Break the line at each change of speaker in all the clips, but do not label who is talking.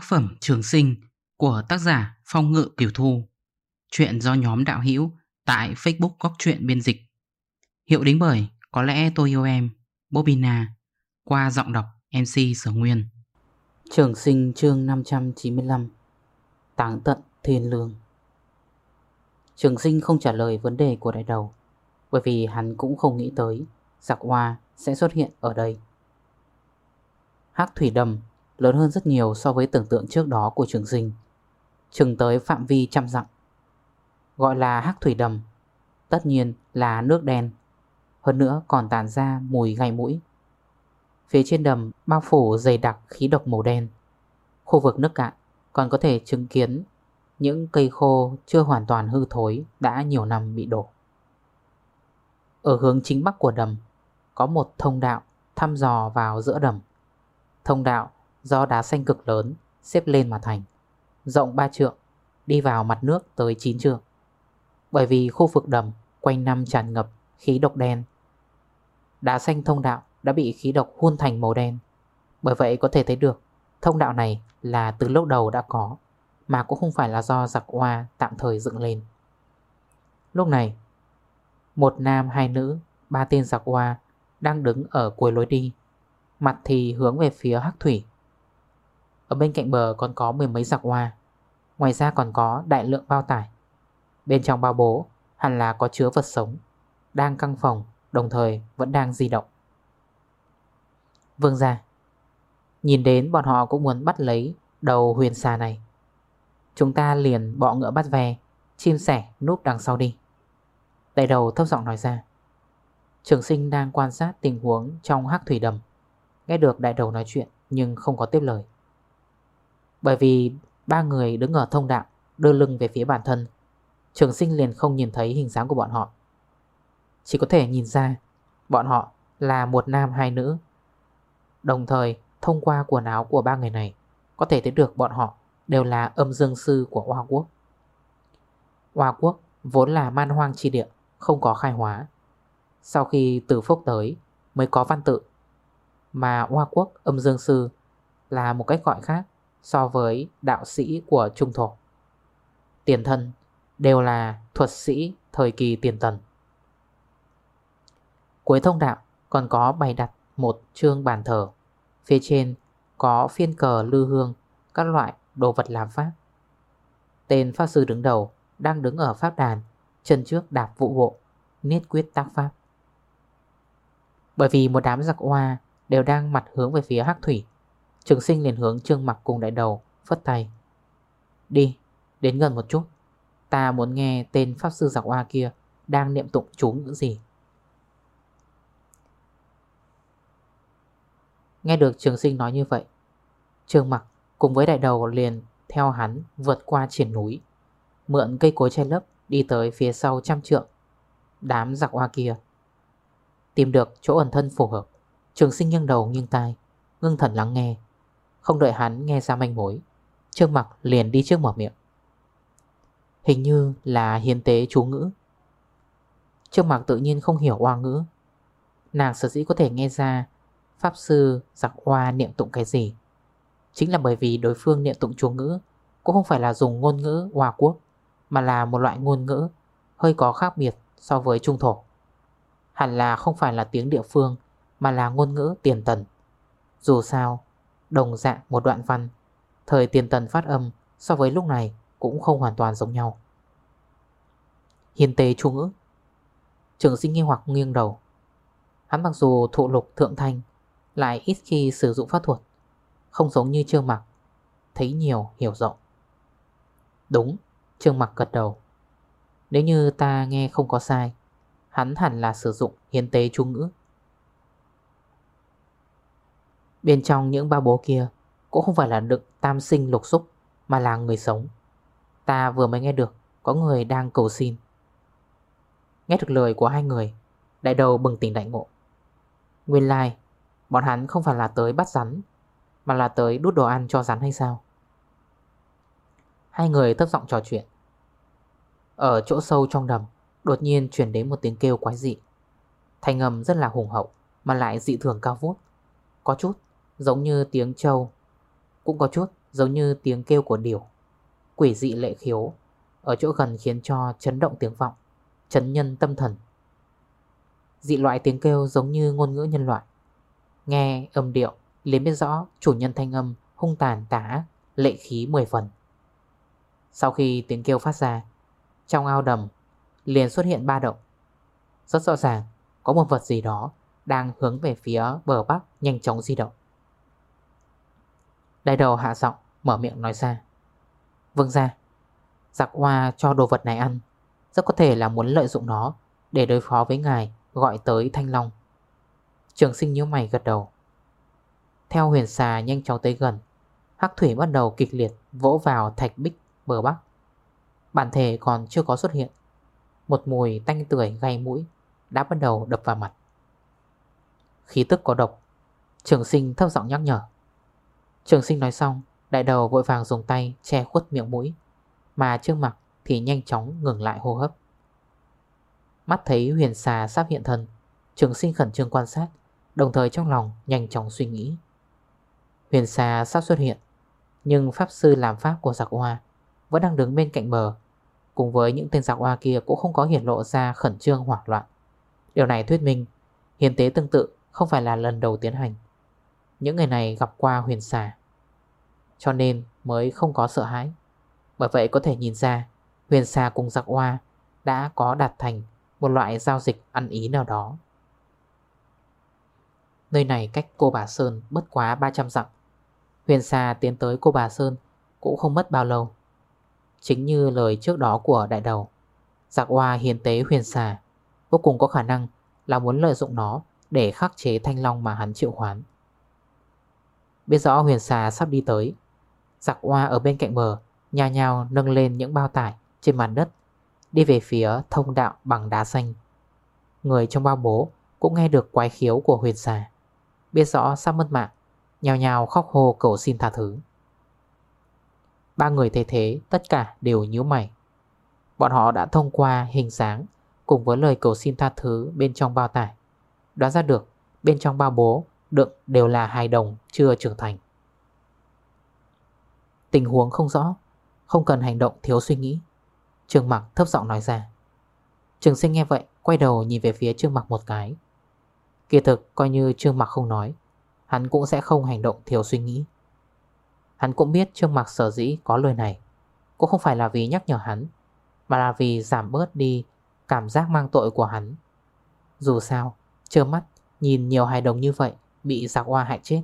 Tác phẩm Trường Sinh của tác giả Phong Ngự Kiều Thu. Chuyện do nhóm đạo hữu tại Facebook Góc Chuyện Biên Dịch. Hiệu đính bởi Có lẽ tôi yêu em, Bobina, Qua giọng đọc MC Sở Nguyên. Trường Sinh chương 595 Táng tận thiên lương. Trường Sinh không trả lời vấn đề của đại đầu, Bởi vì hắn cũng không nghĩ tới Giặc hoa sẽ xuất hiện ở đây. Hắc thủy đầm lớn hơn rất nhiều so với tưởng tượng trước đó của trường sinh. Chừng tới phạm vi trăm dặm. Gọi là hắc thủy đầm, Tất nhiên là nước đen. Hơn nữa còn tản ra mùi gai mũi. Phía trên đầm bao phủ dày đặc khí độc màu đen. Khu vực nước cạn còn có thể chứng kiến những cây khô chưa hoàn toàn hư thối đã nhiều năm bị đổ. Ở hướng chính bắc của đầm, có một thông đạo thăm dò vào giữa đầm. Thông đạo do đá xanh cực lớn xếp lên mà thành, rộng 3 trượng, đi vào mặt nước tới 9 trượng. Bởi vì khu vực đầm quanh năm tràn ngập khí độc đen. Đá xanh thông đạo đã bị khí độc hun thành màu đen. Bởi vậy có thể thấy được thông đạo này là từ lúc đầu đã có, mà cũng không phải là do giặc hoa tạm thời dựng lên. Lúc này, một nam hai nữ, ba tên giặc hoa đang đứng ở cuối lối đi, mặt thì hướng về phía Hắc Thủy. Ở bên cạnh bờ còn có mười mấy giặc hoa Ngoài ra còn có đại lượng bao tải. Bên trong bao bố hẳn là có chứa vật sống Đang căng phòng Đồng thời vẫn đang di động. Vương ra Nhìn đến bọn họ cũng muốn bắt lấy Đầu huyền xà này. Chúng ta liền bọ ngựa bắt về, Chim sẻ núp đằng sau đi. Đại đầu thấp giọng nói ra. Trường sinh đang quan sát tình huống Trong hắc thủy đầm. Nghe được đại đầu nói chuyện Nhưng không có tiếp lời bởi vì ba người đứng ở thông đạo, Đưa lưng về phía bản thân. Trường sinh liền không nhìn thấy hình dáng của bọn họ. Chỉ có thể nhìn ra, Bọn họ là một nam hai nữ. Đồng thời, thông qua quần áo của ba người này, Có thể thấy được bọn họ đều là âm dương sư của Hoa Quốc. Hoa Quốc vốn là man hoang chi địa, Không có khai hóa. Sau khi từ phúc tới, mới có văn tự. Mà Hoa Quốc âm dương sư là một cách gọi khác so với đạo sĩ của Trung Thổ. Tiền thân đều là thuật sĩ thời kỳ tiền tần. Cuối thông đạo còn có bày đặt một chương bàn thờ. Phía trên có phiên cờ lư hương, các loại đồ vật làm pháp. Tên pháp sư đứng đầu đang đứng ở pháp đàn, chân trước đạp vụ bộ, niết quyết tác pháp. Bởi vì một đám giặc hoa đều đang mặt hướng về phía hắc thủy Trường sinh liền hướng trương mặc cùng đại đầu Phất tay. Đi, đến gần một chút. Ta muốn nghe tên pháp sư giặc hoa kia Đang niệm tụng chú ngữ gì. Nghe được trường sinh nói như vậy Trương mặc cùng với đại đầu liền Theo hắn vượt qua triển núi Mượn cây cối che lấp Đi tới phía sau trăm trượng. Đám giặc hoa kia Tìm được chỗ ẩn thân phù hợp. Trường sinh nghiêng đầu nghiêng tai Ngưng thần lắng nghe không đợi hắn nghe ra manh mối, Trương mặt liền đi trước mở miệng. Hình như là hiến tế chú ngữ. Trương mặt tự nhiên không hiểu hoa ngữ. Nàng sở dĩ có thể nghe ra Pháp sư giặc hoa niệm tụng cái gì? Chính là bởi vì đối phương niệm tụng chú ngữ Cũng không phải là dùng ngôn ngữ Hoa Quốc, Mà là một loại ngôn ngữ Hơi có khác biệt so với Trung Thổ. Hẳn là không phải là tiếng địa phương, Mà là ngôn ngữ tiền tần. Dù sao Đồng dạng một đoạn văn. Thời tiền tần phát âm so với lúc này Cũng không hoàn toàn giống nhau. Hiền tế chú ngữ. Trường sinh nghi hoặc nghiêng đầu. Hắn mặc dù thụ lục thượng thanh, Lại ít khi sử dụng pháp thuật, Không giống như trương mặc, Thấy nhiều, hiểu rộng. Đúng, Trương mặc gật đầu. Nếu như ta nghe không có sai, Hắn hẳn là sử dụng hiến tế chú ngữ. Bên trong những ba bố kia Cũng không phải là đựng tam sinh lục xúc Mà là người sống. Ta vừa mới nghe được Có người đang cầu xin. Nghe được lời của hai người Đại đầu bừng tỉnh đại ngộ. Nguyên lai like, Bọn hắn không phải là tới bắt rắn Mà là tới đút đồ ăn cho rắn hay sao? Hai người thấp giọng trò chuyện. Ở chỗ sâu trong đầm Đột nhiên chuyển đến một tiếng kêu quái dị. Thanh âm rất là hùng hậu Mà lại dị thường cao vút. Có chút giống như tiếng trâu. Cũng có chút,
Giống như tiếng kêu của điểu. Quỷ dị lệ khiếu. Ở chỗ gần khiến cho chấn động tiếng vọng, Chấn nhân tâm thần. Dị loại tiếng kêu giống như ngôn ngữ nhân loại. Nghe, âm điệu, liền biết rõ chủ nhân thanh âm hung tàn tả lệ khí 10 phần. Sau khi tiếng kêu phát ra, Trong ao đầm liền xuất hiện ba động. Rất rõ ràng, có một vật gì đó đang hướng về phía bờ bắc nhanh chóng di động. Đại đầu hạ giọng, mở miệng nói ra. Vâng ra Giặc hoa cho đồ vật này ăn. Rất có thể là muốn lợi dụng nó Để đối phó với ngài, gọi tới Thanh Long. Trường sinh nhíu mày gật đầu. Theo huyền xà nhanh chóng tới gần, Hắc thủy bắt đầu kịch liệt Vỗ vào thạch bích bờ bắc. Bản thể còn chưa có xuất hiện. Một mùi tanh tưởi gây mũi Đã bắt đầu đập vào mặt. Khí tức có độc. Trường sinh thấp giọng nhắc nhở. Trường sinh nói xong, Đại đầu vội vàng dùng tay che khuất miệng mũi, Mà trước mặt thì nhanh chóng ngừng lại hô hấp. Mắt thấy huyền xà sắp hiện thân, Trường sinh khẩn trương quan sát, Đồng thời trong lòng nhanh chóng suy nghĩ. Huyền xà sắp xuất hiện, Nhưng pháp sư làm pháp của giặc hoa Vẫn đang đứng bên cạnh bờ. Cùng với những tên giặc hoa kia Cũng không có hiển lộ ra khẩn trương hoảng loạn. Điều này thuyết minh Hiền tế tương tự không phải là lần đầu tiến hành. Những người này gặp qua huyền xà, Cho nên mới không có sợ hãi. Bởi vậy có thể nhìn ra, Huyền xà cùng giặc hoa Đã có đạt thành một loại giao dịch ăn ý nào đó. Nơi này cách cô bà Sơn bất quá 300 dặm. Huyền xà tiến tới cô bà Sơn Cũng không mất bao lâu. Chính như lời trước đó của đại đầu, Giặc hoa hiền tế huyền xà Vô cùng có khả năng là muốn lợi dụng nó Để khắc chế thanh long mà hắn triệu hoán. Biết rõ huyền xà sắp đi tới. Giặc hoa ở bên cạnh bờ Nhà nhào nâng lên những bao tải Trên mặt đất, Đi về phía thông đạo bằng đá xanh. Người trong bao bố Cũng nghe được quái khiếu của huyền xà. Biết rõ sắp mất mạng Nhào nhào khóc hô cầu xin tha thứ. Ba người thấy thế Tất cả đều nhíu mày. Bọn họ đã thông qua hình dáng Cùng với lời cầu xin tha thứ bên trong bao tải. Đoán ra được Bên trong bao bố đựng đều là hài đồng chưa trưởng thành. Tình huống không rõ, Không cần hành động thiếu suy nghĩ. Trương Mặc thấp giọng nói ra. Trường sinh nghe vậy, Quay đầu nhìn về phía Trương Mặc một cái. Kỳ thực, coi như Trương Mặc không nói, Hắn cũng sẽ không hành động thiếu suy nghĩ. Hắn cũng biết Trương Mặc sở dĩ có lời này. Cũng không phải là vì nhắc nhở hắn, Mà là vì giảm bớt đi Cảm giác mang tội của hắn. Dù sao, Trơ mắt, nhìn nhiều hài đồng như vậy Bị giặc hoa hại chết.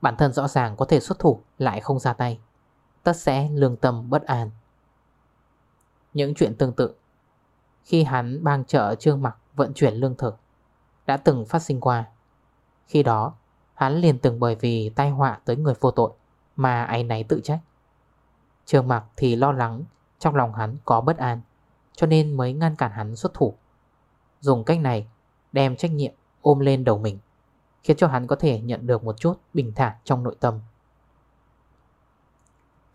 Bản thân rõ ràng có thể xuất thủ, Lại không ra tay. Tất sẽ lương tâm bất an. Những chuyện tương tự. Khi hắn bang chợ trương mặc vận chuyển lương thực, Đã từng phát sinh qua. Khi đó, Hắn liền từng bởi vì tai họa tới người vô tội Mà ai náy tự trách. Trương mặc thì lo lắng Trong lòng hắn có bất an, Cho nên mới ngăn cản hắn xuất thủ. Dùng cách này Đem trách nhiệm ôm lên đầu mình. Khiến cho hắn có thể nhận được một chút bình thản trong nội tâm.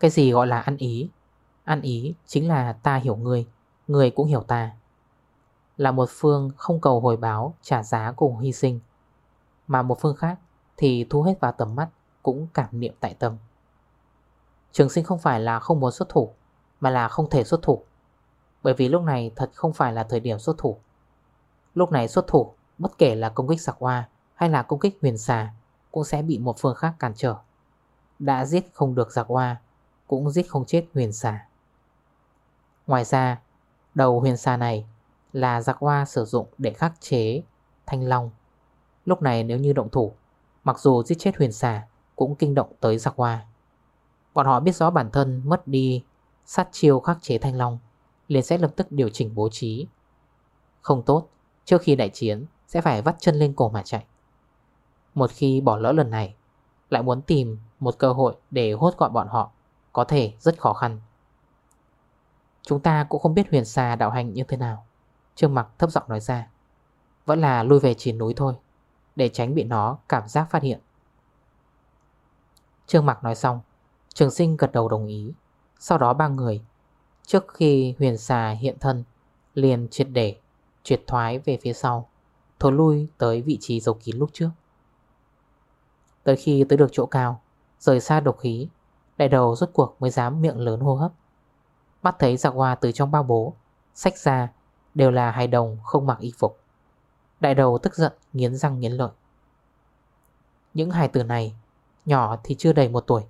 Cái gì gọi là ăn ý? Ăn ý chính là ta hiểu người Người cũng hiểu ta. Là một phương không cầu hồi báo, Trả giá cùng hy sinh. Mà một phương khác thì thu hết vào tầm mắt, Cũng cảm niệm tại tâm. Trường sinh không phải là không muốn xuất thủ, Mà là không thể xuất thủ. Bởi vì lúc này thật không phải là thời điểm xuất thủ. Lúc này xuất thủ, Bất kể là công kích sạc hoa hay là công kích huyền xà Cũng sẽ bị một phương khác cản trở. Đã giết không được giặc hoa Cũng giết không chết huyền xà. Ngoài ra, Đầu huyền xà này Là giặc hoa sử dụng để khắc chế Thanh long. Lúc này nếu như động thủ, Mặc dù giết chết huyền xà Cũng kinh động tới giặc hoa Bọn họ biết rõ bản thân mất đi Sát chiêu khắc chế thanh long, liền sẽ lập tức điều chỉnh bố trí. Không tốt, Trước khi đại chiến sẽ phải vắt chân lên cổ mà chạy. Một khi bỏ lỡ lần này, Lại muốn tìm một cơ hội để hốt gọn bọn họ, Có thể rất khó khăn. Chúng ta cũng không biết huyền xà đạo hành như thế nào. Trương mặc thấp giọng nói ra. Vẫn là lui về trên núi thôi, Để tránh bị nó cảm giác phát hiện. Trương mặc nói xong, Trường sinh gật đầu đồng ý. Sau đó ba người, Trước khi huyền xà hiện thân, Liền triệt để, Triệt thoái về phía sau, Thối lui tới vị trí dấu kín lúc trước. Tới khi tới được chỗ cao, Rời xa độc khí, Đại đầu rốt cuộc mới dám miệng lớn hô hấp. Mắt thấy giặc hoa từ trong bao bố Sách ra, đều là hài đồng không mặc y phục. Đại đầu tức giận, nghiến răng nghiến lợi. Những hài tử này, Nhỏ thì chưa đầy một tuổi,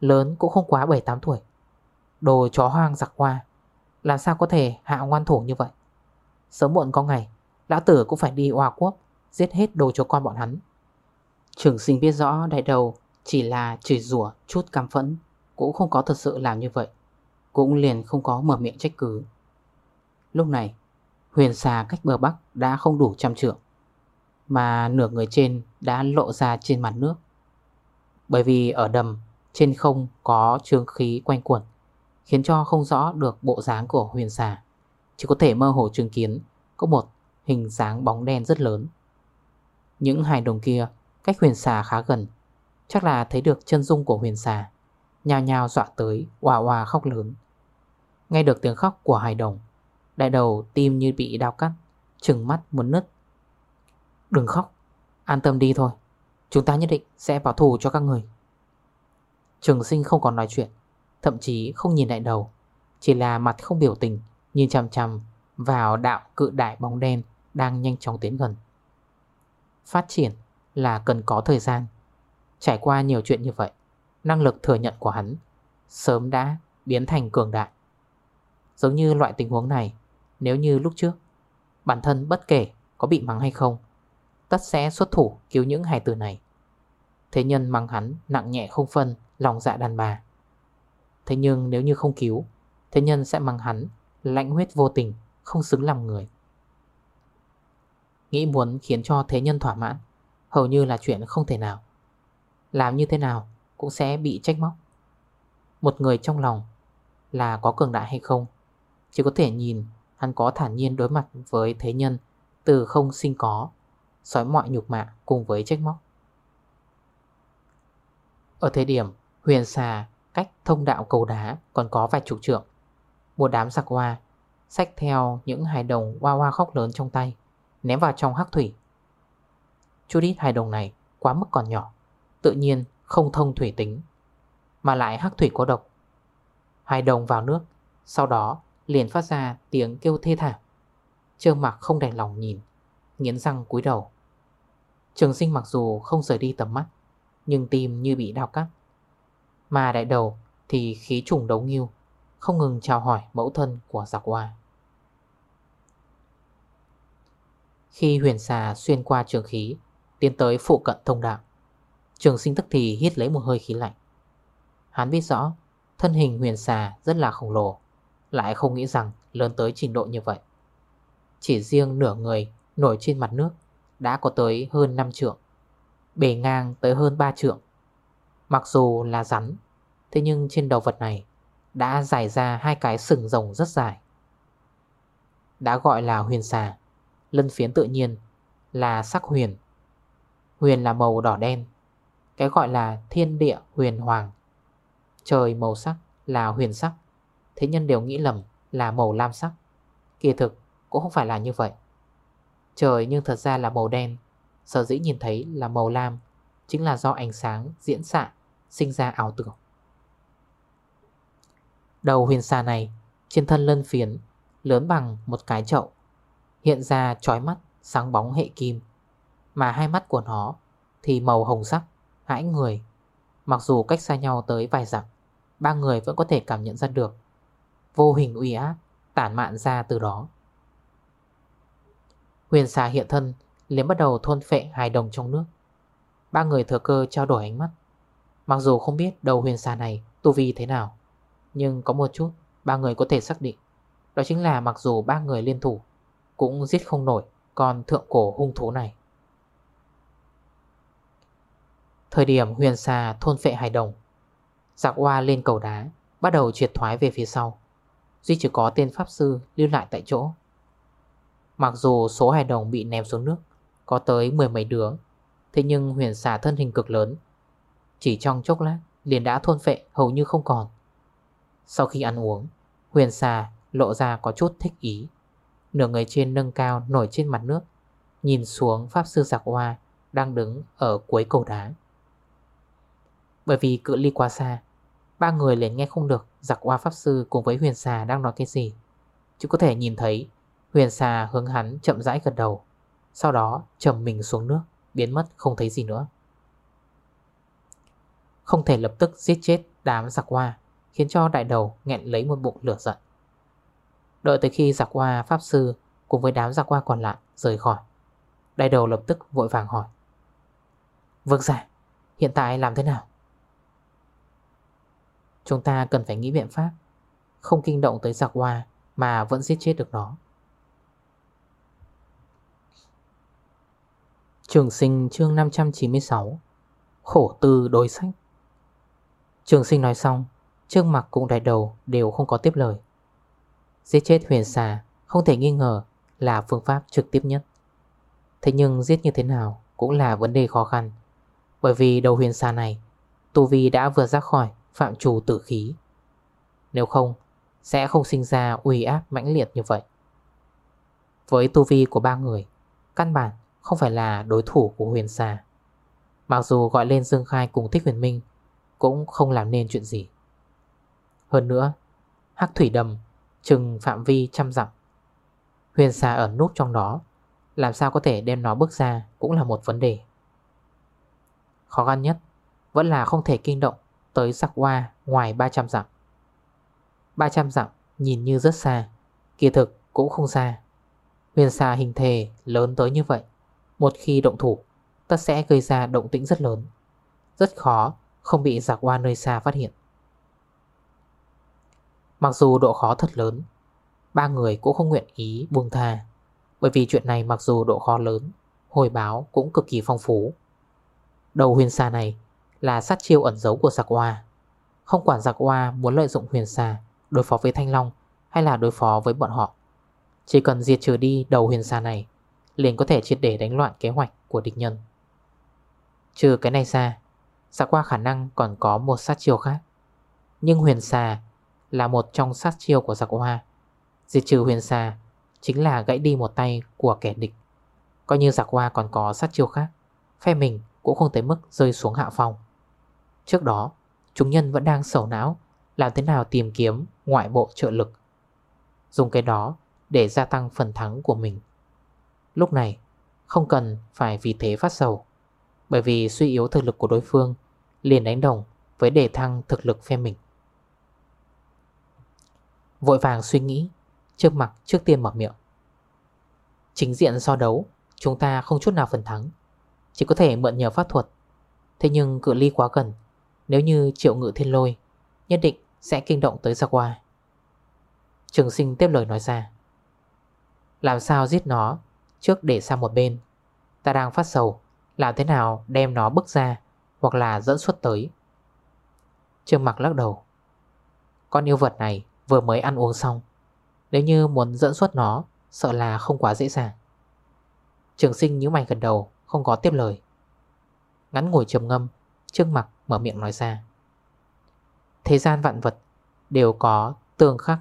Lớn cũng không quá 7-8 tuổi. Đồ chó hoang giặc hoa, Làm sao có thể hạ ngoan thủ như vậy? Sớm muộn có ngày, Lão tử cũng phải đi hòa quốc, Giết hết đồ chó con bọn hắn. Trường sinh biết rõ đại đầu Chỉ là chửi rủa chút cam phẫn, Cũng không có thật sự làm như vậy, Cũng liền không có mở miệng trách cứ. Lúc này, Huyền xà cách bờ bắc đã không đủ trăm trượng, Mà nửa người trên đã lộ ra trên mặt nước. Bởi vì ở đầm, Trên không có trương khí quanh quẩn, Khiến cho không rõ được bộ dáng của huyền xà. Chỉ có thể mơ hồ chứng kiến Có một hình dáng bóng đen rất lớn. Những hài đồng kia Cách huyền xà khá gần. Chắc là thấy được chân dung của huyền xà. Nhào nhào dọa tới Hòa hòa khóc lớn. Nghe được tiếng khóc của hài đồng, Đại đầu tim như bị đau cắt, Trừng mắt muốn nứt. Đừng khóc, An tâm đi thôi. Chúng ta nhất định sẽ bảo thù cho các người. Trường sinh không còn nói chuyện, Thậm chí không nhìn đại đầu. Chỉ là mặt không biểu tình, Nhìn chằm chằm vào đạo cự đại bóng đen Đang nhanh chóng tiến gần. Phát triển là cần có thời gian. Trải qua nhiều chuyện như vậy, Năng lực thừa nhận của hắn Sớm đã biến thành cường đại. Giống như loại tình huống này, Nếu như lúc trước Bản thân bất kể có bị mắng hay không, Tất sẽ xuất thủ cứu những hài tử này. Thế nhân mắng hắn nặng nhẹ không phân, Lòng dạ đàn bà. Thế nhưng nếu như không cứu, Thế nhân sẽ mắng hắn Lãnh huyết vô tình, Không xứng làm người. Nghĩ muốn khiến cho thế nhân thỏa mãn Hầu như là chuyện không thể nào. Làm như thế nào Cũng sẽ bị trách móc. Một người trong lòng Là có cường đại hay không, Chỉ có thể nhìn Hắn có thản nhiên đối mặt với thế nhân Từ không sinh có Xói mọi nhục mạ cùng với trách móc. Ở thời điểm huyền xà cách thông đạo cầu đá còn có vài chục trượng, Một đám giặc hoa Xách theo những hài đồng hoa hoa khóc lớn trong tay, Ném vào trong hắc thủy. Chút ít hài đồng này quá mức còn nhỏ, Tự nhiên không thông thủy tính, Mà lại hắc thủy có độc. Hài đồng vào nước, Sau đó liền phát ra tiếng kêu thê thảm. Trương mặt không đành lòng nhìn, Nghiến răng cúi đầu. Trường sinh mặc dù không rời đi tầm mắt, Nhưng tim như bị đau cắt. Mà đại đầu thì khí trùng đấu nghiêu, Không ngừng chào hỏi mẫu thân của giặc hoa Khi huyền xà xuyên qua trường khí Tiến tới phụ cận thông đạo. Trường sinh tức thì hít lấy một hơi khí lạnh. Hắn biết rõ, Thân hình huyền xà rất là khổng lồ, Lại không nghĩ rằng lớn tới trình độ như vậy. Chỉ riêng nửa người Nổi trên mặt nước Đã có tới hơn 5 trượng, Bề ngang tới hơn 3 trượng. Mặc dù là rắn, Thế nhưng trên đầu vật này Đã dài ra hai cái sừng rồng rất dài. Đã gọi là huyền xà, Lân phiến tự nhiên Là sắc huyền. Huyền là màu đỏ đen, Cái gọi là thiên địa huyền hoàng. Trời màu sắc là huyền sắc, Thế nhân đều nghĩ lầm là màu lam sắc. Kỳ thực cũng không phải là như vậy. Trời nhưng thật ra là màu đen, Sở dĩ nhìn thấy là màu lam Chính là do ánh sáng diễn xạ, Sinh ra ảo tưởng. Đầu huyền xà này, Trên thân lân phiến, Lớn bằng một cái chậu, Hiện ra trói mắt, sáng bóng hệ kim. Mà hai mắt của nó Thì màu hồng sắc, Hãi người. Mặc dù cách xa nhau tới vài dặm, Ba người vẫn có thể cảm nhận ra được Vô hình uy áp Tản mạn ra từ đó. Huyền xà hiện thân, liền bắt đầu thôn phệ hài đồng trong nước. Ba người thừa cơ trao đổi ánh mắt. Mặc dù không biết đầu huyền xà này tu vi thế nào, Nhưng có một chút Ba người có thể xác định, Đó chính là mặc dù ba người liên thủ Cũng giết không nổi Còn thượng cổ hung thú này. Thời điểm huyền xà thôn phệ hài đồng dạ Giặc hoa lên cầu đá, Bắt đầu triệt thoái về phía sau. Duy chỉ có tên pháp sư lưu lại tại chỗ. Mặc dù số hài đồng bị ném xuống nước, Có tới mười mấy đứa, Thế nhưng huyền xà thân hình cực lớn. Chỉ trong chốc lát, liền đã thôn phệ, hầu như không còn. Sau khi ăn uống, Huyền xà lộ ra có chút thích ý. Nửa người trên nâng cao nổi trên mặt nước, Nhìn xuống Pháp Sư dạ Giặc Hoa Đang đứng ở cuối cầu đá. Bởi vì cự ly quá xa, Ba người liền nghe không được Giặc hoa pháp sư cùng với huyền xà đang nói cái gì. Chỉ có thể nhìn thấy, Huyền xà hướng hắn chậm rãi gật đầu, Sau đó trầm mình xuống nước, Biến mất không thấy gì nữa. Không thể lập tức giết chết đám giặc hoa Khiến cho đại đầu nghẹn lấy một bụng lửa giận. Đợi tới khi giặc hoa pháp sư Cùng với đám giặc hoa còn lại rời khỏi, Đại đầu lập tức vội vàng hỏi Vâng giả Hiện tại làm thế nào? Chúng ta cần phải nghĩ biện pháp, Không kinh động tới giặc hoa Mà vẫn giết chết được nó. Trường sinh chương 596 Khổ tư đối sách. Trường sinh nói xong Trương mặt cùng đại đầu đều không có tiếp lời. Giết chết huyền xà Không thể nghi ngờ là phương pháp trực tiếp nhất. Thế nhưng giết như thế nào Cũng là vấn đề khó khăn, Bởi vì đầu huyền xà này, Tu Vi đã vừa ra khỏi phạm trù tử khí. Nếu không, Sẽ không sinh ra uy áp mãnh liệt như vậy. Với tu vi của ba người, Căn bản không phải là đối thủ của huyền xà Mặc dù gọi lên Dương Khai cùng Thích Huyền Minh Cũng không làm nên chuyện gì. Hơn nữa, Hắc thủy đầm Trừng phạm vi trăm dặm. Huyền xà ở núp trong đó, Làm sao có thể đem nó bước ra Cũng là một vấn đề. Khó khăn nhất Vẫn là không thể kinh động tới giặc hoa ngoài 300 dặm. 300 dặm nhìn như rất xa, Kỳ thực cũng không xa. Huyền xà hình thể lớn tới như vậy, Một khi động thủ, Tất sẽ gây ra động tĩnh rất lớn, Rất khó không bị giặc hoa nơi xa phát hiện. Mặc dù độ khó thật lớn, Ba người cũng không nguyện ý buông tha, Bởi vì chuyện này mặc dù độ khó lớn, Hồi báo cũng cực kỳ phong phú. Đầu huyền xà này là sát chiêu ẩn giấu của giặc hoa Không quản giặc hoa muốn lợi dụng huyền xà, Đối phó với Thanh Long Hay là đối phó với bọn họ, Chỉ cần diệt trừ đi đầu huyền xà này, Liền có thể triệt để đánh loạn kế hoạch của địch nhân. Trừ cái này ra, Giặc hoa khả năng còn có một sát chiêu khác. Nhưng huyền xà Là một trong sát chiêu của giặc hoa Diệt trừ huyền xà Chính là gãy đi một tay của kẻ địch. Coi như giặc hoa còn có sát chiêu khác, Phe mình cũng không tới mức rơi xuống hạ phòng Trước đó, Chúng nhân vẫn đang sầu não, Làm thế nào tìm kiếm ngoại bộ trợ lực. Dùng cái đó Để gia tăng phần thắng của mình. Lúc này, Không cần phải vì thế phát sầu, Bởi vì suy yếu thực lực của đối phương Liền đánh đồng với đề thăng thực lực phe mình. Vội vàng suy nghĩ, Trước mặt, trước tiên mở miệng. Chính diện so đấu, Chúng ta không chút nào phần thắng, Chỉ có thể mượn nhờ pháp thuật. Thế nhưng cự ly quá gần nếu như triệu ngự thiên lôi, Nhất định sẽ kinh động tới Gia Qua Trường sinh tiếp lời nói ra. Làm sao giết nó Trước để sang một bên? Ta đang phát sầu, Làm thế nào đem nó bước ra Hoặc là dẫn xuất tới? Trương mặc lắc đầu. Con yêu vật này vừa mới ăn uống xong. Nếu như muốn dẫn xuất nó, Sợ là không quá dễ dàng. Trường sinh nhíu mày gần đầu, Không có tiếp lời. Ngắn ngồi trầm ngâm, Trương mặc mở miệng nói ra. Thế gian vạn vật đều có tương khắc,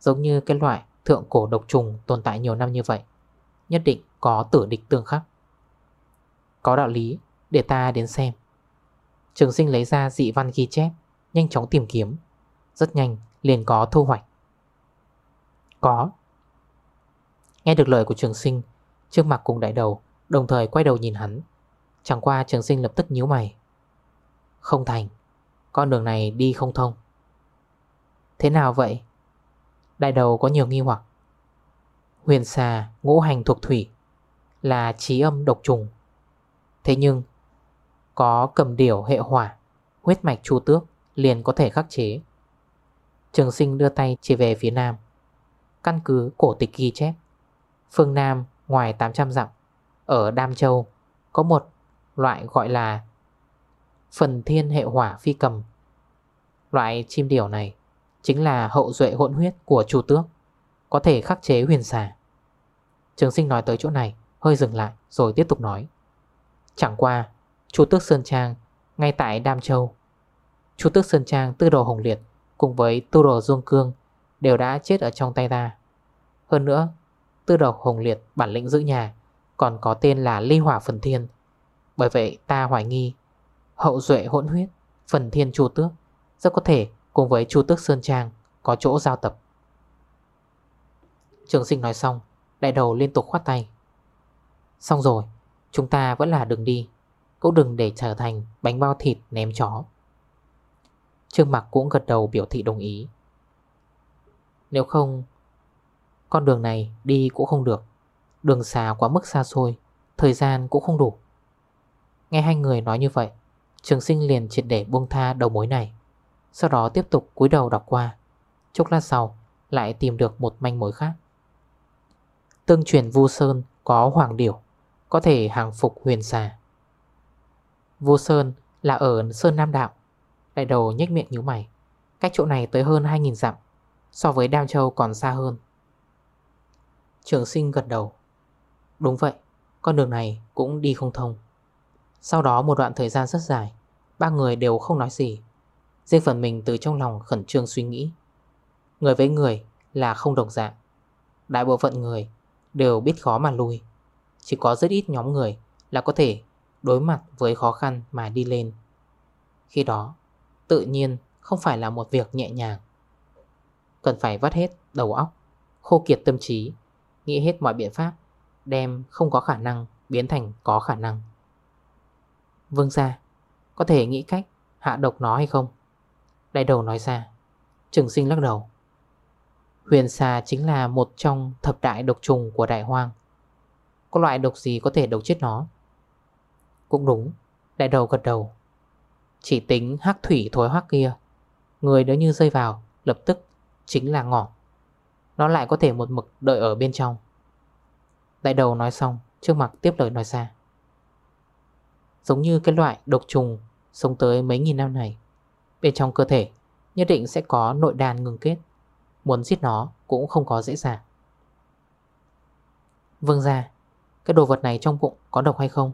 Giống như cái loại thượng cổ độc trùng tồn tại nhiều năm như vậy, Nhất định có tử địch tương khắc. Có đạo lý, để ta đến xem. Trường sinh lấy ra dị văn ghi chép, Nhanh chóng tìm kiếm, Rất nhanh liền có thu hoạch. Có. Nghe được lời của trường sinh trước mặt cùng đại đầu Đồng thời quay đầu nhìn hắn. Chẳng qua trường sinh lập tức nhíu mày. Không thành. Con đường này đi không thông. Thế nào vậy? Đại đầu có nhiều nghi hoặc. Huyền xà, ngũ hành thuộc thủy, Là trí âm độc trùng. Thế nhưng, Có cầm điểu, hệ hỏa, Huyết mạch chu tước liền có thể khắc chế. Trường sinh đưa tay chỉ về phía nam. Căn cứ cổ tịch ghi chép, Phương Nam ngoài 800 dặm, Ở Đam Châu Có một Loại gọi là Phần thiên hệ hỏa phi cầm. Loại chim điểu này Chính là hậu duệ hỗn huyết của chủ tước, Có thể khắc chế huyền xà. Trường sinh nói tới chỗ này, Hơi dừng lại rồi tiếp tục nói. Chẳng qua chủ tước Sơn Trang Ngay tại Đam Châu. Chủ tước Sơn Trang, tư đồ hồng liệt Cùng với tư đồ Dương Cương Đều đã chết ở trong tay ta. Hơn nữa, Tư đồ hồng liệt bản lĩnh giữ nhà Còn có tên là Ly Hỏa Phần Thiên. Bởi vậy ta hoài nghi Hậu duệ hỗn huyết, Phần thiên chu tước, Rất có thể cùng với Chu Tước Sơn Trang Có chỗ giao tập. Trường sinh nói xong, Đại đầu liên tục khoát tay. Xong rồi, Chúng ta vẫn là đừng đi, Cũng đừng để trở thành bánh bao thịt ném chó. Trương Mạc cũng gật đầu biểu thị đồng ý. Nếu không, Con đường này đi cũng không được. Đường xa quá mức xa xôi, Thời gian cũng không đủ. Nghe hai người nói như vậy Trường sinh liền triệt để buông tha đầu mối này. Sau đó tiếp tục cúi đầu đọc qua. Chốc lát sau, Lại tìm được một manh mối khác. Tương truyền Vu Sơn có hoàng điểu, Có thể hàng phục huyền xà. Vu Sơn là ở Sơn Nam Đạo. Đại đầu nhếch miệng như mày. Cách chỗ này tới hơn 2.000 dặm, So với Đam Châu còn xa hơn. Trường sinh gật đầu. Đúng vậy, Con đường này cũng đi không thông. Sau đó một đoạn thời gian rất dài, Ba người đều không nói gì. Riêng phần mình từ trong lòng khẩn trương suy nghĩ. Người với người là không đồng dạng. Đại bộ phận người đều biết khó mà lui Chỉ có rất ít nhóm người là có thể đối mặt với khó khăn mà đi lên. Khi đó, tự nhiên không phải là một việc nhẹ nhàng. Cần phải vắt hết đầu óc, Khô kiệt tâm trí, Nghĩ hết mọi biện pháp, Đem không có khả năng biến thành có khả năng. Vương ra Có thể nghĩ cách hạ độc nó hay không? Đại đầu nói ra. Trường sinh lắc đầu. Huyền xà chính là một trong thập đại độc trùng của đại hoang. Có loại độc gì có thể độc chết nó? Cũng đúng, Đại đầu gật đầu. Chỉ tính hắc thủy thối hoác kia, Người nếu như rơi vào, Lập tức chính là ngỏ Nó lại có thể một mực đợi ở bên trong. Đại đầu nói xong, Trước mặt tiếp lời nói ra. Giống như cái loại độc trùng Sống tới mấy nghìn năm này. Bên trong cơ thể, Nhất định sẽ có nội đàn ngừng kết. Muốn giết nó cũng không có dễ dàng. Vương ra Cái đồ vật này trong bụng có độc hay không?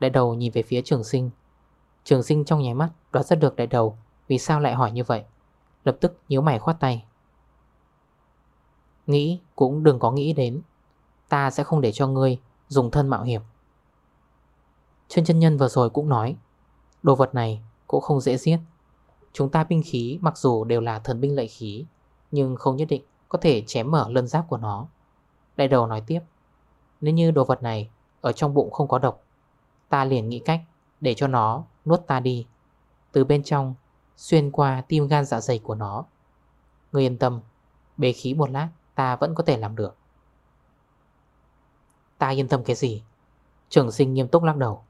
Đại đầu nhìn về phía trường sinh. Trường sinh trong nháy mắt đoán rất được đại đầu Vì sao lại hỏi như vậy. Lập tức nhíu mày khoát tay. Nghĩ cũng đừng có nghĩ đến. Ta sẽ không để cho ngươi dùng thân mạo hiểm. Chân chân nhân vừa rồi cũng nói, Đồ vật này cũng không dễ giết. Chúng ta binh khí mặc dù đều là thần binh lợi khí, Nhưng không nhất định có thể chém mở lân giáp của nó. Đại đầu nói tiếp, Nếu như đồ vật này ở trong bụng không có độc, Ta liền nghĩ cách để cho nó nuốt ta đi. Từ bên trong xuyên qua tim gan dạ dày của nó. Người yên tâm, Bế khí một lát ta vẫn có thể làm được. Ta yên tâm cái gì? Trường sinh nghiêm túc lắc đầu.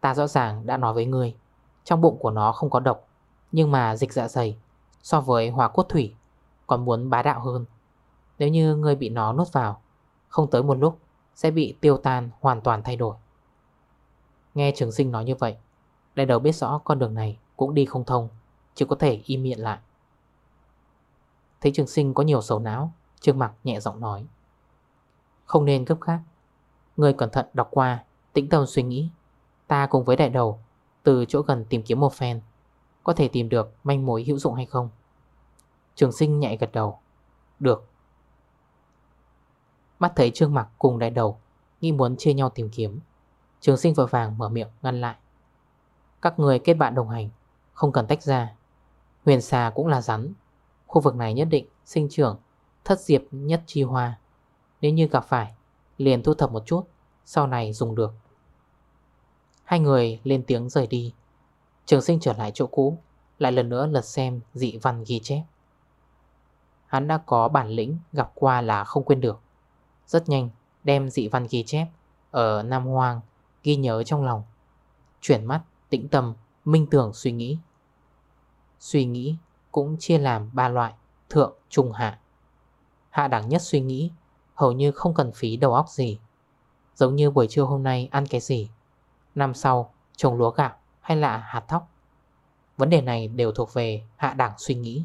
Ta rõ ràng đã nói với ngươi, Trong bụng của nó không có độc, Nhưng mà dịch dạ dày, So với hòa cốt thủy, Còn muốn bá đạo hơn. Nếu như ngươi bị nó nuốt vào, Không tới một lúc, sẽ bị tiêu tan hoàn toàn thay đổi. Nghe trường sinh nói như vậy, Đại đầu biết rõ con đường này cũng đi không thông, Chỉ có thể im miệng lại. Thấy trường sinh có nhiều sầu não, Trương mặt nhẹ giọng nói, Không nên gấp khác Người cẩn thận đọc qua, Tĩnh tâm suy nghĩ Ta cùng với đại đầu Từ chỗ gần tìm kiếm một phen. Có thể tìm được manh mối hữu dụng hay không? Trường sinh nhạy gật đầu. Được. Mắt thấy trương mặt cùng đại đầu Nghĩ muốn chia nhau tìm kiếm, Trường sinh vội vàng mở miệng ngăn lại. Các người kết bạn đồng hành, Không cần tách ra. Huyền xà cũng là rắn. Khu vực này nhất định sinh trưởng Thất diệp nhất chi hoa. Nếu như gặp phải, Liền thu thập một chút, Sau này dùng được. Hai người lên tiếng rời đi. Trường sinh trở lại chỗ cũ Lại lần nữa lật xem dị văn ghi chép. Hắn đã có bản lĩnh gặp qua là không quên được. Rất nhanh đem dị văn ghi chép Ở Nam hoàng ghi nhớ trong lòng. Chuyển mắt, tĩnh tâm, minh tưởng suy nghĩ. Suy nghĩ cũng chia làm ba loại Thượng, trung, hạ. Hạ đẳng nhất suy nghĩ Hầu như không cần phí đầu óc gì. Giống như buổi trưa hôm nay ăn cái gì Năm sau, trồng lúa gạo hay là hạt thóc? Vấn đề này đều thuộc về hạ đẳng suy nghĩ.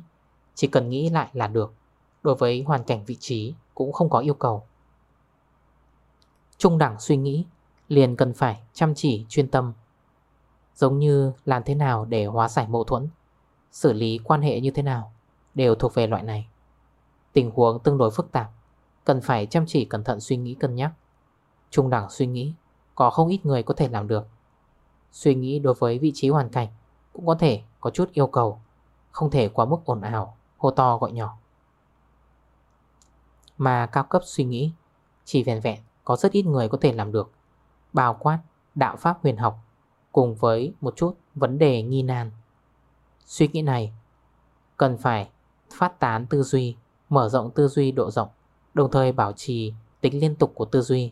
Chỉ cần nghĩ lại là được. Đối với hoàn cảnh vị trí cũng không có yêu cầu. Trung đẳng suy nghĩ liền cần phải chăm chỉ chuyên tâm. Giống như làm thế nào để hóa giải mâu thuẫn, Xử lý quan hệ như thế nào Đều thuộc về loại này. Tình huống tương đối phức tạp, Cần phải chăm chỉ cẩn thận suy nghĩ cân nhắc. Trung đẳng suy nghĩ có không ít người có thể làm được. Suy nghĩ đối với vị trí hoàn cảnh Cũng có thể có chút yêu cầu, Không thể quá mức ồn ào, Hô to gọi nhỏ. Mà cao cấp suy nghĩ, Chỉ vẹn vẹn có rất ít người có thể làm được, Bao quát đạo pháp huyền học Cùng với một chút vấn đề nghi nan. Suy nghĩ này Cần phải phát tán tư duy, Mở rộng tư duy độ rộng, Đồng thời bảo trì tính liên tục của tư duy,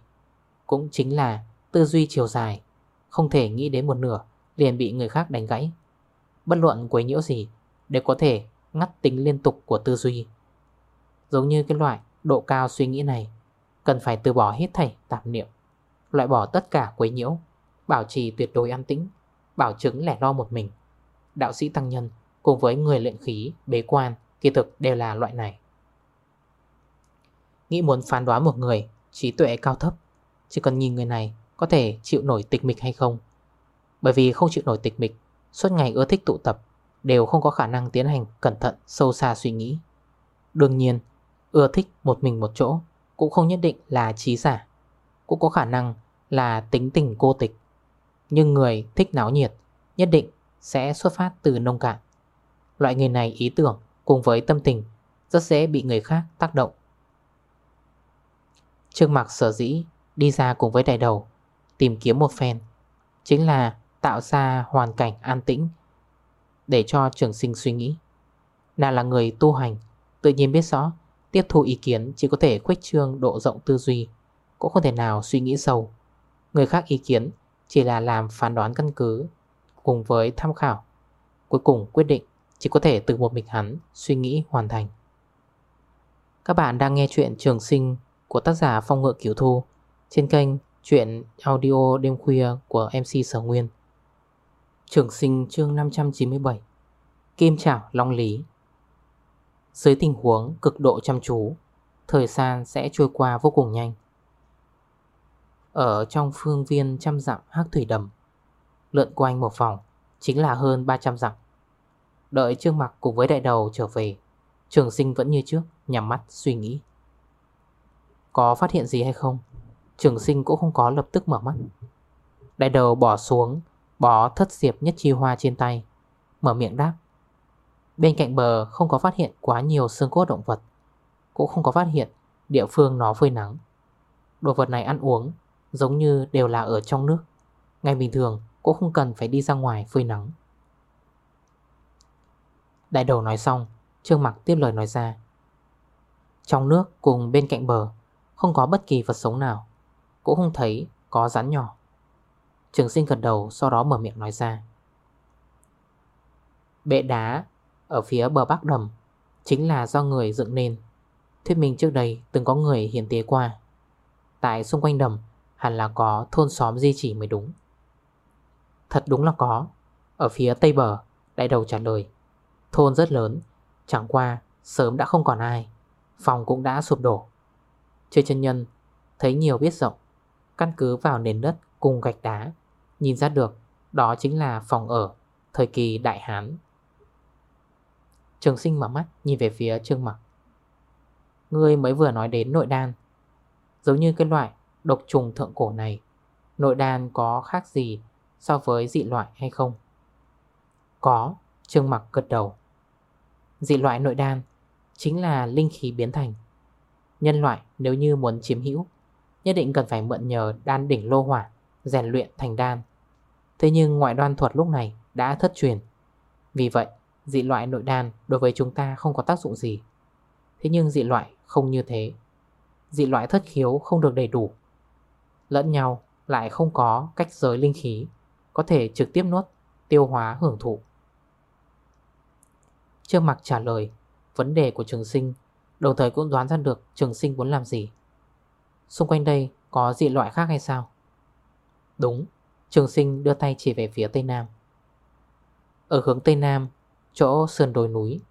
Cũng chính là tư duy chiều dài, Không thể nghĩ đến một nửa, Liền bị người khác đánh gãy. Bất luận quấy nhiễu gì, Đều có thể ngắt tính liên tục của tư duy. Giống như cái loại độ cao suy nghĩ này, Cần phải từ bỏ hết thảy tạp niệm, Loại bỏ tất cả quấy nhiễu, Bảo trì tuyệt đối an tĩnh, Bảo chứng lẻ lo một mình. Đạo sĩ tăng nhân cùng với người luyện khí, bế quan, Kỳ thực đều là loại này. Nghĩ muốn phán đoán một người Trí tuệ cao thấp, Chỉ cần nhìn người này có thể chịu nổi tịch mịch hay không. Bởi vì không chịu nổi tịch mịch, Suốt ngày ưa thích tụ tập, Đều không có khả năng tiến hành cẩn thận, sâu xa suy nghĩ. Đương nhiên, Ưa thích một mình một chỗ Cũng không nhất định là trí giả, Cũng có khả năng là tính tình cô tịch. Nhưng người thích náo nhiệt Nhất định sẽ xuất phát từ nông cạn. Loại người này ý tưởng cùng với tâm tình Rất dễ bị người khác tác động. Trương Mạc sở dĩ đi ra cùng với đại đầu Tìm kiếm một phen. Chính là tạo ra hoàn cảnh an tĩnh Để cho trường sinh suy nghĩ. Nàng là người tu hành, Tự nhiên biết rõ, Tiếp thu ý kiến chỉ có thể khuếch trương độ rộng tư duy, Cũng không thể nào suy nghĩ sâu. Người khác ý kiến chỉ là làm phán đoán căn cứ Cùng với tham khảo, Cuối cùng quyết định chỉ có thể từ một mình hắn suy nghĩ hoàn thành. Các bạn đang nghe chuyện trường sinh của tác giả Phong Ngựa Kiểu Thu trên kênh Chuyện Audio Đêm Khuya của MC Sở Nguyên. Trường sinh chương 597 Kim chảo Long Lý. Dưới tình huống cực độ chăm chú, Thời gian sẽ trôi qua vô cùng nhanh. Ở trong phương viên trăm dặm hắc thủy đầm, Lượn quanh một vòng Chính là hơn 300 dặm. Đợi Trương mặt cùng với đại đầu trở về, Trường sinh vẫn như trước, nhắm mắt suy nghĩ. Có phát hiện gì hay không? Trường sinh cũng không có lập tức mở mắt. Đại đầu bỏ xuống, Bó thất diệp nhất chi hoa trên tay, Mở miệng đáp. Bên cạnh bờ không có phát hiện quá nhiều xương cốt động vật, Cũng không có phát hiện địa phương nó phơi nắng. Đồ vật này ăn uống Giống như đều là ở trong nước, Ngày bình thường cũng không cần phải đi ra ngoài phơi nắng. Đại đầu nói xong, Trương mặc tiếp lời nói ra. Trong nước cùng bên cạnh bờ Không có bất kỳ vật sống nào. Cũng không thấy có rắn nhỏ. Trường sinh gật đầu, sau đó mở miệng nói ra. Bệ đá ở phía bờ bắc đầm Chính là do người dựng nên. Thuyết minh trước đây từng có người hiển tế qua. Tại xung quanh đầm, Hẳn là có thôn xóm di chỉ mới đúng. Thật đúng là có. Ở phía tây bờ, Đại đầu trả lời. Thôn rất lớn, Chẳng qua sớm đã không còn ai. Phòng cũng đã sụp đổ. Chơi chân nhân Thấy nhiều biết rộng. Căn cứ vào nền đất cùng gạch đá. Nhìn ra được Đó chính là phòng ở Thời kỳ Đại Hán. Trường sinh mở mắt nhìn về phía Trương Mặc. Ngươi mới vừa nói đến nội đan. Giống như cái loại độc trùng thượng cổ này Nội đan có khác gì so với dị loại hay không? Có, Trương Mặc gật đầu. Dị loại nội đan Chính là linh khí biến thành. Nhân loại nếu như muốn chiếm hữu Nhất định cần phải mượn nhờ đan đỉnh lô hỏa rèn luyện thành đan. Thế nhưng ngoại đoan thuật lúc này đã thất truyền. Vì vậy dị loại nội đan đối với chúng ta không có tác dụng gì. Thế nhưng dị loại không như thế. Dị loại thất khiếu không được đầy đủ. Lẫn nhau lại không có cách giới linh khí Có thể trực tiếp nuốt, tiêu hóa hưởng thụ. Trương Mặc trả lời vấn đề của trường sinh Đồng thời cũng đoán ra được trường sinh muốn làm gì. Xung quanh đây có dị loại khác hay sao? Đúng, Trường sinh đưa tay chỉ về phía Tây Nam Ở hướng Tây Nam, Chỗ sườn đồi núi,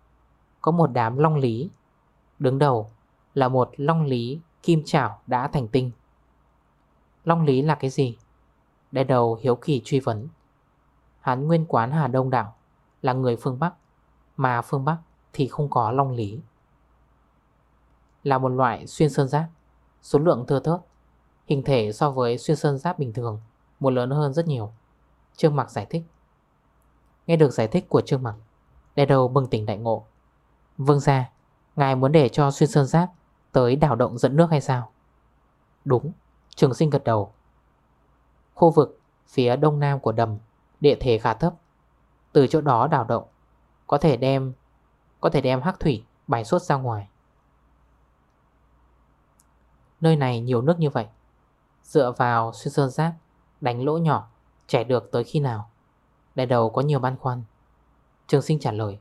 Có một đám long lý Đứng đầu là một long lý Kim chảo đã thành tinh Long lý là cái gì? Đại đầu hiếu kỳ truy vấn Hắn nguyên quán Hà Đông Đảo, Là người phương Bắc, Mà phương Bắc thì không có long lý Là một loại xuyên sơn giác. Số lượng thưa thớt. Hình thể so với xuyên sơn giáp bình thường, Một lớn hơn rất nhiều. Trương Mạc giải thích. Nghe được giải thích của Trương Mạc, Đe đầu bừng tỉnh đại ngộ. Vương ra Ngài muốn để cho xuyên sơn giáp Tới đảo động dẫn nước hay sao? Đúng, Trường sinh gật đầu. Khu vực phía đông nam của đầm, Địa thế khá thấp. Từ chỗ đó đảo động, Có thể đem, Có thể đem hắc thủy bài xuất ra ngoài. Nơi này nhiều nước như vậy. Dựa vào xuyên sơn giáp Đánh lỗ nhỏ Chảy được tới khi nào? Đại đầu có nhiều băn khoăn. Trường sinh trả lời.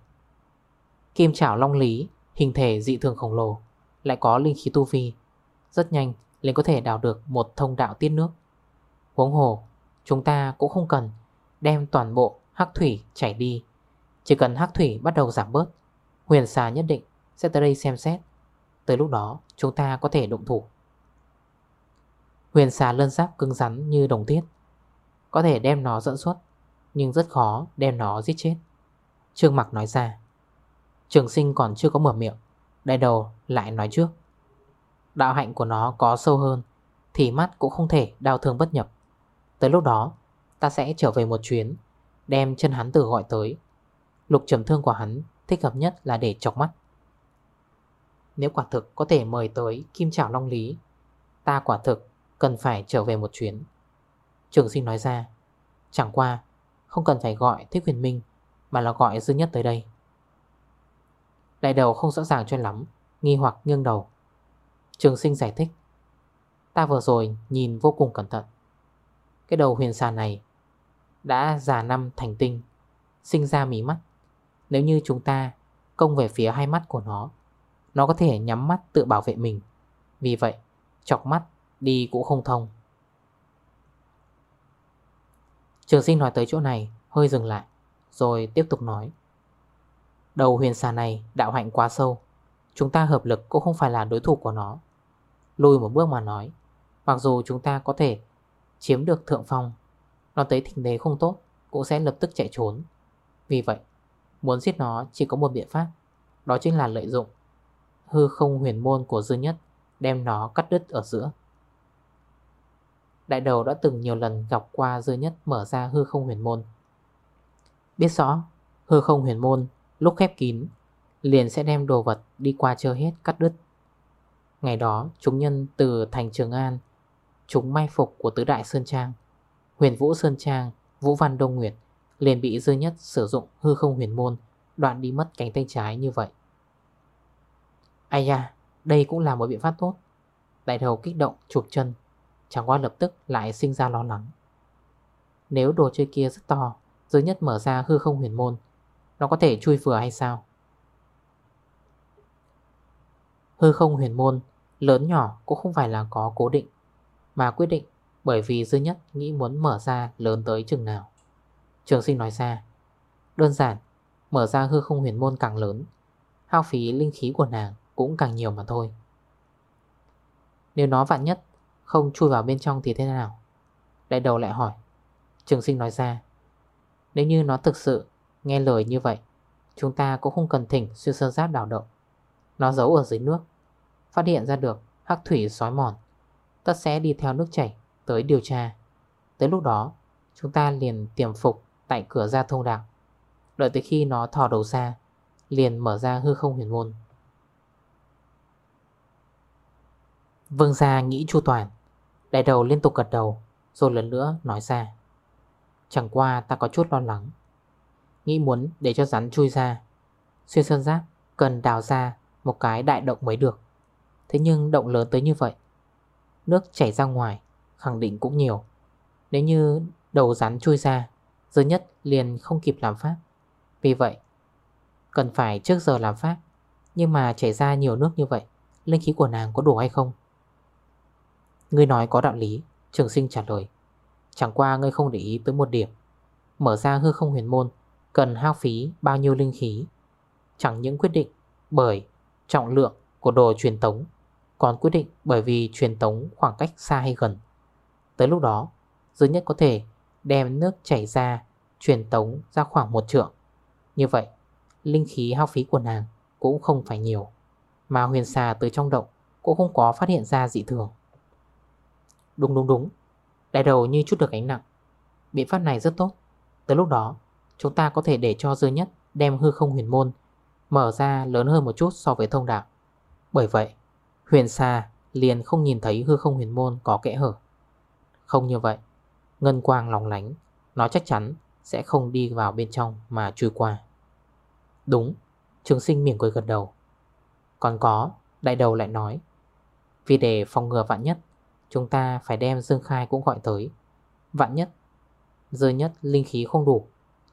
Kim chảo long lý, Hình thể dị thường khổng lồ, Lại có linh khí tu vi. Rất nhanh, liền có thể đào được một thông đạo tiết nước. Huống hồ, Chúng ta cũng không cần Đem toàn bộ hắc thủy chảy đi. Chỉ cần hắc thủy bắt đầu giảm bớt, Huyền xà nhất định sẽ tới đây xem xét. Tới lúc đó, chúng ta có thể động thủ. Huyền xà lân giáp cứng rắn như đồng tiết. Có thể đem nó dẫn xuất, Nhưng rất khó đem nó giết chết. Trương Mặc nói ra. Trường sinh còn chưa có mở miệng, Đại đầu lại nói trước. Đạo hạnh của nó có sâu hơn, Thì mắt cũng không thể đau thương bất nhập. Tới lúc đó, Ta sẽ trở về một chuyến, Đem chân hắn tử gọi tới. Lục trầm thương của hắn thích hợp nhất là để chọc mắt. Nếu quả thực có thể mời tới Kim Trảo Long Lý, Ta quả thực cần phải trở về một chuyến. Trường sinh nói ra, Chẳng qua, Không cần phải gọi Thích Huyền Minh, Mà là gọi Dư Nhất tới đây. Đại đầu không rõ ràng cho lắm, Nghi hoặc nghiêng đầu. Trường sinh giải thích, Ta vừa rồi nhìn vô cùng cẩn thận. Cái đầu huyền xà này Đã già năm thành tinh, Sinh ra mí mắt. Nếu như chúng ta công về phía hai mắt của nó Nó có thể nhắm mắt tự bảo vệ mình. Vì vậy, Chọc mắt đi cũng không thông. Trường sinh nói tới chỗ này, Hơi dừng lại, Rồi tiếp tục nói. Đầu huyền xà này, đạo hạnh quá sâu. Chúng ta hợp lực cũng không phải là đối thủ của nó. Lùi một bước mà nói, Mặc dù chúng ta có thể chiếm được thượng phong, Nó tới thỉnh đế không tốt, Cũng sẽ lập tức chạy trốn. Vì vậy, muốn giết nó chỉ có một biện pháp, Đó chính là lợi dụng Hư không huyền môn của dư nhất, Đem nó cắt đứt ở giữa. Đại đầu đã từng nhiều lần gặp qua dư nhất mở ra hư không huyền môn. Biết rõ, hư không huyền môn lúc khép kín, Liền sẽ đem đồ vật đi qua chơi hết cắt đứt. Ngày đó, chúng nhân từ thành Trường An, Chúng may phục của tứ đại Sơn Trang, Huyền Vũ Sơn Trang, Vũ Văn Đông Nguyệt liền bị dư nhất sử dụng hư không huyền môn Đoạn đi mất cánh tay trái như vậy. Ây da, Đây cũng là một biện pháp tốt. Đại đầu kích động chụp chân. Chẳng qua lập tức lại sinh ra lo lắng. Nếu đồ chơi kia rất to dưới nhất mở ra hư không huyền môn, Nó có thể chui vừa hay sao? Hư không huyền môn Lớn nhỏ cũng không phải là có cố định, Mà quyết định bởi vì dư nhất nghĩ muốn mở ra lớn tới chừng nào. Trường sinh nói ra, Đơn giản, Mở ra hư không huyền môn càng lớn, Hao phí linh khí của nàng cũng càng nhiều mà thôi. Nếu nó vạn nhất không chui vào bên trong thì thế nào? Đại đầu lại hỏi. Trường sinh nói ra. Nếu như nó thực sự nghe lời như vậy, Chúng ta cũng không cần thỉnh xuyên sơn giáp đảo động. Nó giấu ở dưới nước. Phát hiện ra được hắc thủy xói mòn. Tất sẽ đi theo nước chảy Tới điều tra. Tới lúc đó, chúng ta liền tiềm phục Tại cửa ra thông đạo. Đợi tới khi nó thò đầu ra, Liền mở ra hư không huyền môn. Vương gia nghĩ chu toàn. Đại đầu liên tục gật đầu, Rồi lần nữa nói ra. Chẳng qua ta có chút lo lắng. Nghĩ muốn để cho rắn chui ra. Xuyên sơn giáp cần đào ra Một cái đại động mới được. Thế nhưng động lớn tới như vậy, Nước chảy ra ngoài, Khẳng định cũng nhiều. Nếu như đầu rắn chui ra, Giờ nhất liền không kịp làm pháp Vì vậy, Cần phải trước giờ làm pháp Nhưng mà chảy ra nhiều nước như vậy, Linh khí của nàng có đủ hay không? Ngươi nói có đạo lý, Trường sinh trả lời. Chẳng qua ngươi không để ý tới một điểm. Mở ra hư không huyền môn, Cần hao phí bao nhiêu linh khí? Chẳng những quyết định bởi trọng lượng của đồ truyền tống, Còn quyết định bởi vì truyền tống khoảng cách xa hay gần. Tới lúc đó Dư nhất có thể đem nước chảy ra, Truyền tống ra khoảng một trượng. Như vậy, Linh khí hao phí của nàng cũng không phải nhiều, Mà huyền xà từ trong động Cũng không có phát hiện ra dị thường. Đúng đúng đúng. Đại đầu như chút được ánh nặng. Biện pháp này rất tốt. Tới lúc đó, chúng ta có thể để cho dư nhất đem hư không huyền môn Mở ra lớn hơn một chút so với thông đạo. Bởi vậy, Huyền xa liền không nhìn thấy hư không huyền môn có kẽ hở. Không như vậy, Ngân quang lòng lánh, Nó chắc chắn sẽ không đi vào bên trong mà chui qua. Đúng, Trường sinh mỉm cười gật đầu. Còn có, Đại đầu lại nói, Vì để phòng ngừa vạn nhất Chúng ta phải đem Dương Khai cũng gọi tới. Vạn nhất, Dơ nhất linh khí không đủ,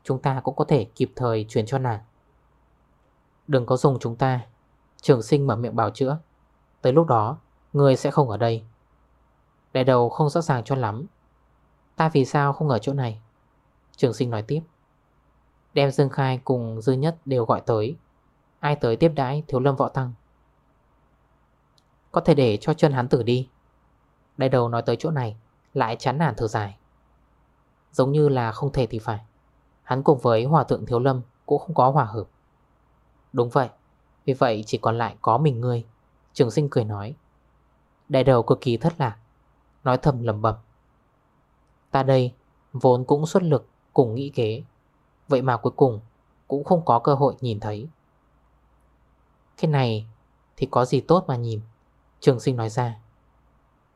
Chúng ta cũng có thể kịp thời truyền cho nàng. Đừng có dùng chúng ta. Trường sinh mở miệng bảo chữa. Tới lúc đó Người sẽ không ở đây. Đại đầu không rõ ràng cho lắm. Ta vì sao không ở chỗ này? Trường sinh nói tiếp. Đem Dương Khai cùng Dư Nhất đều gọi tới. Ai tới tiếp đãi thiếu lâm võ tăng? Có thể để cho chân hắn tử đi. Đại đầu nói tới chỗ này, Lại chán nản thở dài. Giống như là không thể thì phải. Hắn cùng với hòa thượng thiếu lâm Cũng không có hòa hợp. Đúng vậy, Vì vậy chỉ còn lại có mình ngươi, Trường sinh cười nói. Đại đầu cực kỳ thất lạc, Nói thầm lầm bầm Ta đây vốn cũng xuất lực cùng nghĩ kế, Vậy mà cuối cùng Cũng không có cơ hội nhìn thấy. Cái này Thì có gì tốt mà nhìn, Trường sinh nói ra.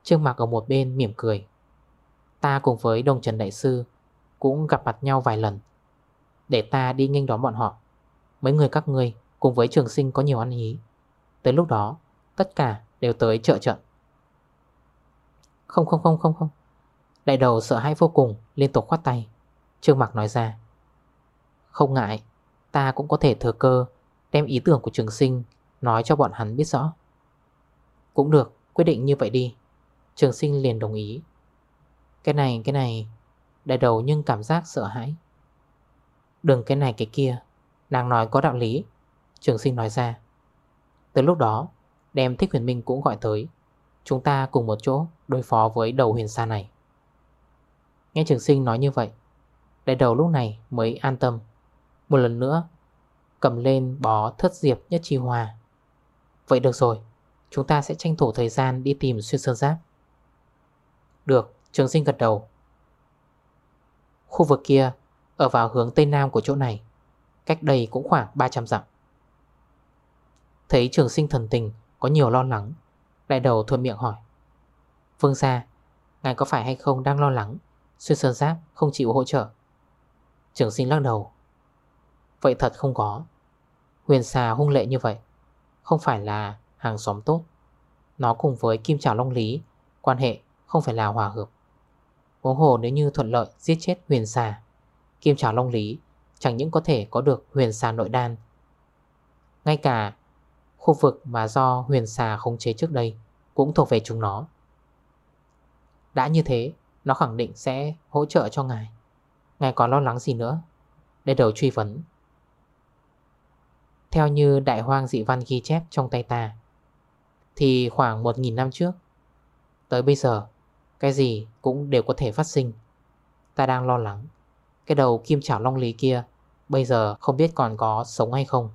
Trương Mạc ở một bên mỉm cười. Ta cùng với Đông Trần Đại Sư Cũng gặp mặt nhau vài lần. Để ta đi nghênh đón bọn họ. Mấy người các ngươi cùng với trường sinh có nhiều ăn ý. Tới lúc đó, Tất cả đều tới trợ trận Không không không không không. Đại đầu sợ hãi vô cùng, Liên tục khoát tay. Trương Mạc nói ra. Không ngại, Ta cũng có thể thừa cơ Đem ý tưởng của trường sinh Nói cho bọn hắn biết rõ. Cũng được, quyết định như vậy đi. Trường sinh liền đồng ý. Cái này cái này, Đại đầu nhưng cảm giác sợ hãi. Đừng cái này, cái kia, Nàng nói có đạo lý. Trường sinh nói ra. Tới lúc đó, Đem thích huyền minh cũng gọi tới. Chúng ta cùng một chỗ đối phó với đầu huyền xa này. Nghe trường sinh nói như vậy, Đại đầu lúc này mới an tâm. Một lần nữa, Cầm lên bó thất diệp nhất chi hòa Vậy được rồi, Chúng ta sẽ tranh thủ thời gian đi tìm xuyên sơn giáp. Được, Trường sinh gật đầu. Khu vực kia, Ở vào hướng tây nam của chỗ này, Cách đây cũng khoảng 300 dặm. Thấy trường sinh thần tình, Có nhiều lo lắng Đại đầu thuận miệng hỏi. Vương gia Ngài có phải hay không đang lo lắng? Xuyên sơn giáp không chịu hỗ trợ. Trường sinh lắc đầu. Vậy thật không có. Huyền xà hung lệ như vậy, Không phải là hàng xóm tốt. Nó cùng với kim trảo long lý Quan hệ không phải là hòa hợp. Huống hồ nếu như thuận lợi giết chết huyền xà, Kim trào long lý, Chẳng những có thể có được huyền xà nội đan. Ngay cả Khu vực mà do huyền xà khống chế trước đây Cũng thuộc về chúng nó. Đã như thế, Nó khẳng định sẽ hỗ trợ cho ngài. Ngài còn lo lắng gì nữa? Để đầu truy vấn. Theo như đại hoang dị văn ghi chép trong tay ta, Thì khoảng 1.000 năm trước, Tới bây giờ cái gì cũng đều có thể phát sinh. Ta đang lo lắng. Cái đầu kim chảo long lý kia, Bây giờ không biết còn có sống hay không.